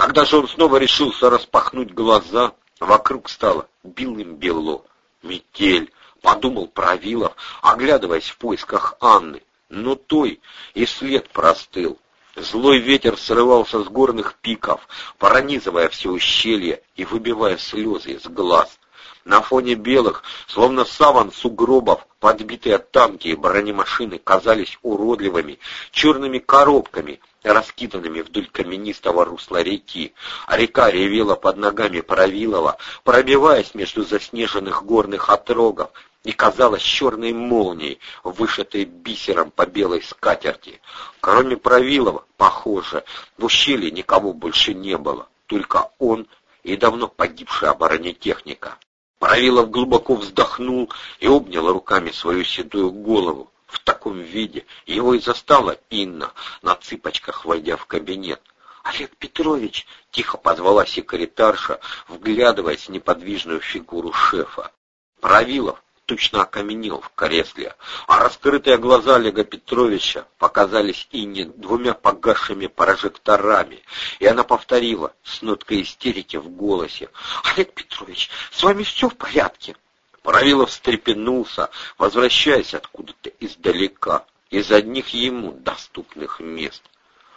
Когда же он снова решился распахнуть глаза, вокруг стало белым-бело. Метель, подумал Правилов, оглядываясь в поисках Анны. Но той и след простыл. Злой ветер срывался с горных пиков, пронизывая все ущелье и выбивая слезы из глаз. На фоне белых, словно саван сугробов, подбитые танки и бронемашины казались уродливыми, черными коробками, раскиданными вдоль каменистого русла реки, а река ревела под ногами Правилова, пробиваясь между заснеженных горных отрогов, и казалась черной молнией, вышитой бисером по белой скатерти. Кроме Правилова, похоже, в ущелье никого больше не было, только он и давно погибшая оборонетехника. Правилов глубоко вздохнул и обнял руками свою седую голову. В таком виде его и застала Инна, на цыпочках войдя в кабинет. «Олег Петрович!» — тихо позвала секретарша, вглядываясь в неподвижную фигуру шефа. Правилов точно окаменел в кресле, а раскрытые глаза Олега Петровича показались Инне двумя погасшими прожекторами, и она повторила с ноткой истерики в голосе. «Олег Петрович, с вами все в порядке?» Правилов встрепенулся, возвращаясь откуда-то издалека, из одних ему доступных мест.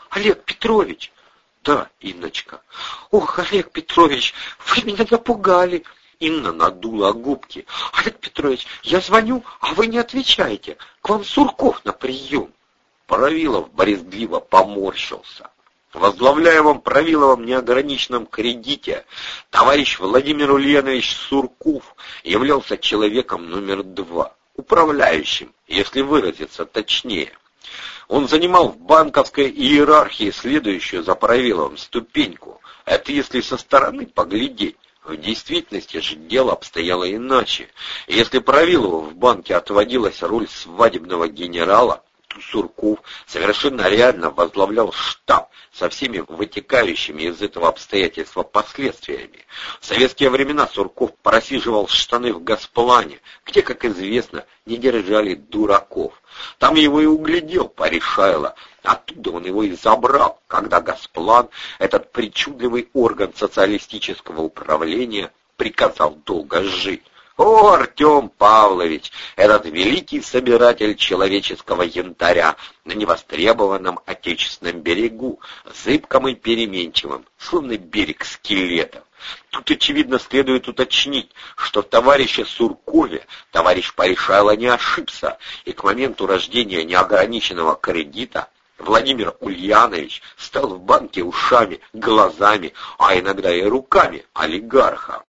«Олег Петрович!» «Да, Инночка». «Ох, Олег Петрович, вы меня напугали!» Инна надула губки. «Олег Петрович, я звоню, а вы не отвечаете. К вам Сурков на прием». Правилов борезгливо поморщился. Возглавляемом Правиловым неограниченном кредите товарищ Владимир Ульянович Сурков являлся человеком номер два, управляющим, если выразиться точнее. Он занимал в банковской иерархии следующую за Правиловым ступеньку. Это если со стороны поглядеть. В действительности же дело обстояло иначе. Если Правилову в банке отводилась роль свадебного генерала, Сурков совершенно реально возглавлял штаб со всеми вытекающими из этого обстоятельства последствиями. В советские времена Сурков просиживал штаны в Госплане, где, как известно, не держали дураков. Там его и углядел Паришайло, Оттуда он его и забрал, когда Госплан, этот причудливый орган социалистического управления, приказал долго жить. О, Артем Павлович, этот великий собиратель человеческого янтаря на невостребованном отечественном берегу, зыбком и переменчивым, словно берег скелетов. Тут, очевидно, следует уточнить, что в товарище Суркове товарищ Паришайло не ошибся, и к моменту рождения неограниченного кредита Владимир Ульянович стал в банке ушами, глазами, а иногда и руками олигарха.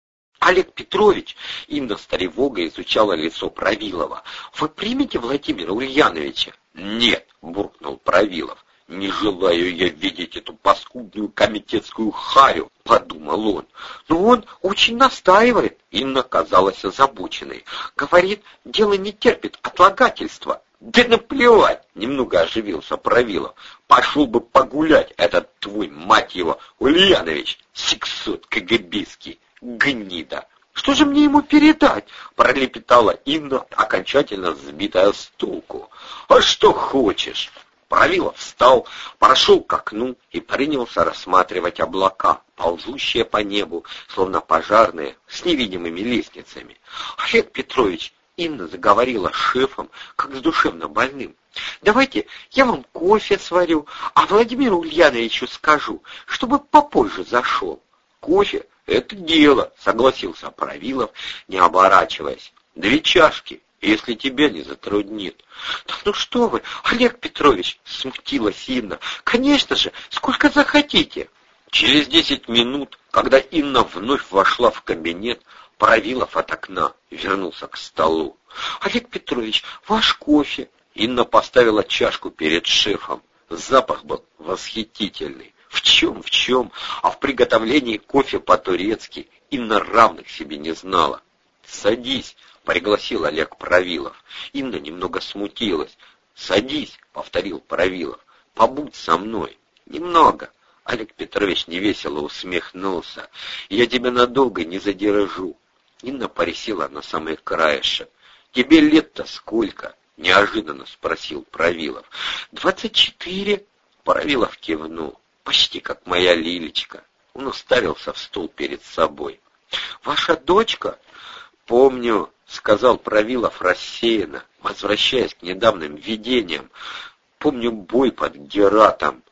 Олег Петрович, Инна с тревогой изучала лицо Правилова. Вы примете Владимира Ульяновича? Нет, буркнул Правилов. «Не желаю я видеть эту паскудную комитетскую харю», — подумал он. «Но он очень настаивает», — Инна казалась озабоченной. «Говорит, дело не терпит отлагательства». «Да наплевать!» — немного оживился Правилов. «Пошел бы погулять этот твой, мать его, Ульянович, сексот КГБский, гнида!» «Что же мне ему передать?» — пролепетала Инна, окончательно сбитая с толку. «А что хочешь?» Правилов встал, прошел к окну и принялся рассматривать облака, ползущие по небу, словно пожарные, с невидимыми лестницами. «Олег Петрович, Инна заговорила с шефом, как с душевно больным. «Давайте я вам кофе сварю, а Владимиру Ульяновичу скажу, чтобы попозже зашел». «Кофе — это дело», — согласился Правилов, не оборачиваясь. «Две чашки, если тебя не затруднит». «Да ну что вы, Олег Петрович!» — смутилась Инна. «Конечно же, сколько захотите». Через десять минут, когда Инна вновь вошла в кабинет, Правилов от окна вернулся к столу. «Олег Петрович, ваш кофе!» Инна поставила чашку перед шефом. Запах был восхитительный. В чем, в чем, а в приготовлении кофе по-турецки Инна равных себе не знала. «Садись», — пригласил Олег Правилов. Инна немного смутилась. «Садись», — повторил Правилов. «Побудь со мной». «Немного». Олег Петрович невесело усмехнулся. «Я тебя надолго не задержу. Инна порисила на самый краешек. «Тебе лет-то сколько?» — неожиданно спросил Правилов. «Двадцать четыре». Правилов кивнул. «Почти как моя Лилечка». Он уставился в стол перед собой. «Ваша дочка?» «Помню», — сказал Правилов рассеянно, возвращаясь к недавним видениям. «Помню бой под Гератом».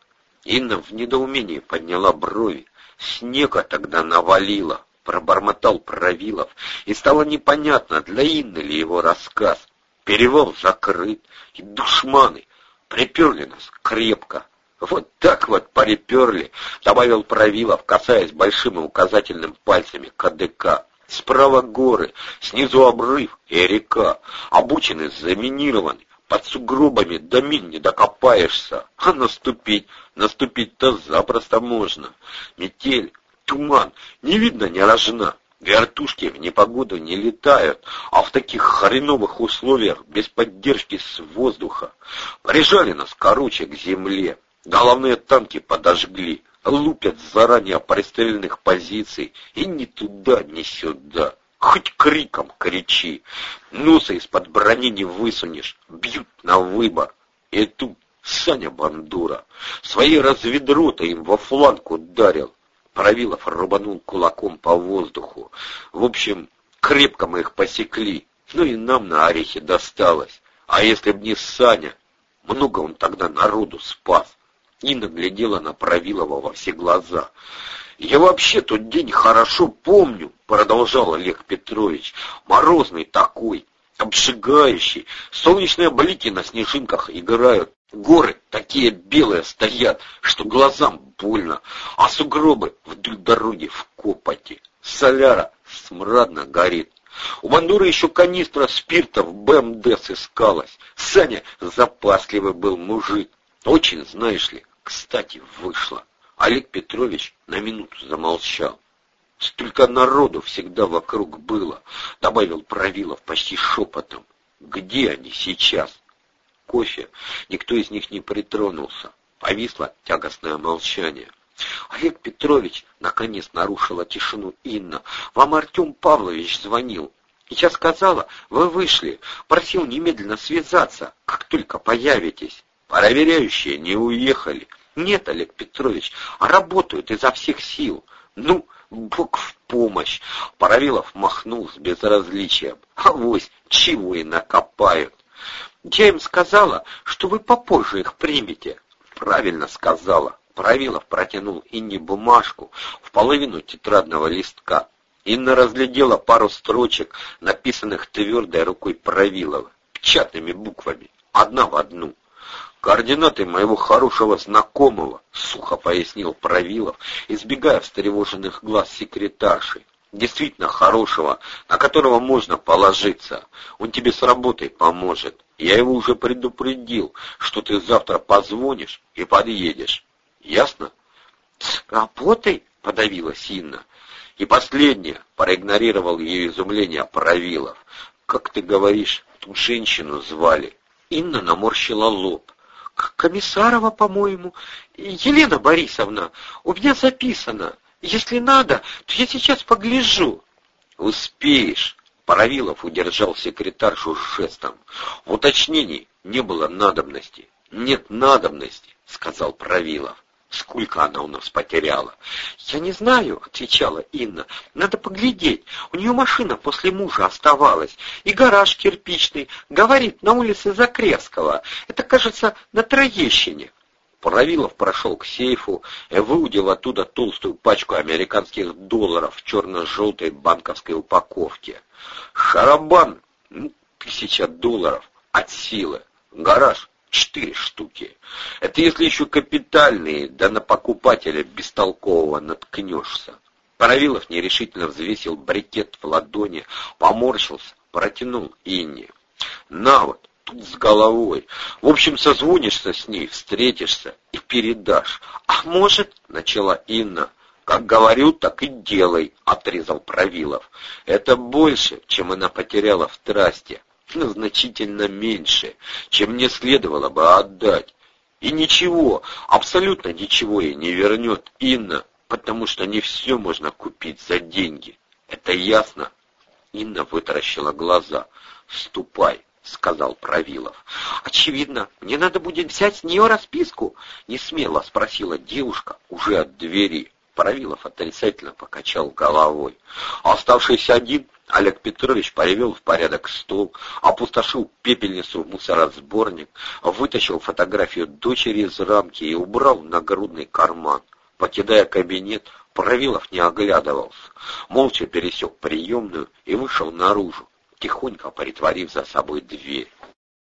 Инна в недоумении подняла брови. Снега тогда навалило, пробормотал Правилов, и стало непонятно, для Инны ли его рассказ. Перевал закрыт, и душманы приперли нас крепко. Вот так вот приперли, добавил Правилов, касаясь большим и указательным пальцами КДК. Справа горы, снизу обрыв и река, обучены заминированы, под сугробами до мин не докопаешься, а наступить, наступить-то запросто можно. Метель, туман, не видно ни рожна. Вертушки в непогоду не летают, а в таких хреновых условиях, без поддержки с воздуха. Прижали нас, короче, к земле. Головные танки подожгли, лупят заранее пристреленных позиций, и ни туда, ни сюда. Хоть криком кричи, носа из-под брони не высунешь, бьют на выбор. И тут Саня Бандура своей разведротой им во фланг ударил. Правилов рубанул кулаком по воздуху. В общем, крепко мы их посекли, ну и нам на орехи досталось. А если б не Саня, много он тогда народу спас. Нина глядела на Правилова во все глаза. «Я вообще тот день хорошо помню», — продолжал Олег Петрович. «Морозный такой, обжигающий, солнечные блики на снежинках играют, Горы такие белые стоят, что глазам больно, а сугробы вдоль дороги в копоти. Соляра смрадно горит. У Бандуры еще канистра спирта в БМД сыскалась. Саня запасливый был мужик. Очень, знаешь ли, кстати, вышло. Олег Петрович на минуту замолчал. Столько народу всегда вокруг было, добавил Правилов почти шепотом. Где они сейчас? кофе, никто из них не притронулся. Повисло тягостное молчание. «Олег Петрович!» — наконец нарушила тишину Инна. «Вам Артем Павлович звонил. Я сказала, вы вышли. Просил немедленно связаться, как только появитесь. Проверяющие не уехали. Нет, Олег Петрович, а работают изо всех сил. Ну, Бог в помощь!» Паравилов махнул с безразличием. «Авось, чего и накопают!» Я им сказала, что вы попозже их примете. Правильно сказала. Правилов протянул Инне бумажку в половину тетрадного листка. Инна разглядела пару строчек, написанных твердой рукой Правилова, печатными буквами, одна в одну. «Координаты моего хорошего знакомого», — сухо пояснил Правилов, избегая встревоженных глаз секретарши. «Действительно хорошего, на которого можно положиться. Он тебе с работой поможет. Я его уже предупредил, что ты завтра позвонишь и подъедешь. Ясно? С работой? Подавила Инна. И последнее, проигнорировал ее изумление Правилов. Как ты говоришь, ту женщину звали. Инна наморщила лоб. Комиссарова, по-моему. Елена Борисовна, у меня записано. Если надо, то я сейчас погляжу. Успеешь, Паравилов удержал секретаршу жестом. В уточнении не было надобности. «Нет надобности», — сказал Правилов. «Сколько она у нас потеряла?» «Я не знаю», — отвечала Инна. «Надо поглядеть. У нее машина после мужа оставалась. И гараж кирпичный. Говорит, на улице Закревского. Это, кажется, на Троещине». Правилов прошел к сейфу и выудил оттуда толстую пачку американских долларов в черно-желтой банковской упаковке. Шарабан тысяча долларов от силы. Гараж четыре штуки. Это если еще капитальные, да на покупателя бестолкового наткнешься. Паравилов нерешительно взвесил брикет в ладони, поморщился, протянул Инне. На вот, тут с головой. В общем, созвонишься с ней, встретишься и передашь. А может, начала Инна. Как говорю, так и делай, отрезал Правилов. Это больше, чем она потеряла в трасте, значительно меньше, чем мне следовало бы отдать. И ничего, абсолютно ничего ей не вернет Инна, потому что не все можно купить за деньги. Это ясно? Инна вытаращила глаза. «Ступай», — сказал Правилов. «Очевидно, мне надо будет взять с нее расписку?» — не смело спросила девушка уже от двери. Правилов отрицательно покачал головой. Оставшийся один, Олег Петрович привел в порядок стол, опустошил пепельницу в мусоросборник, вытащил фотографию дочери из рамки и убрал в нагрудный карман. Покидая кабинет, Правилов не оглядывался, молча пересек приемную и вышел наружу, тихонько притворив за собой дверь.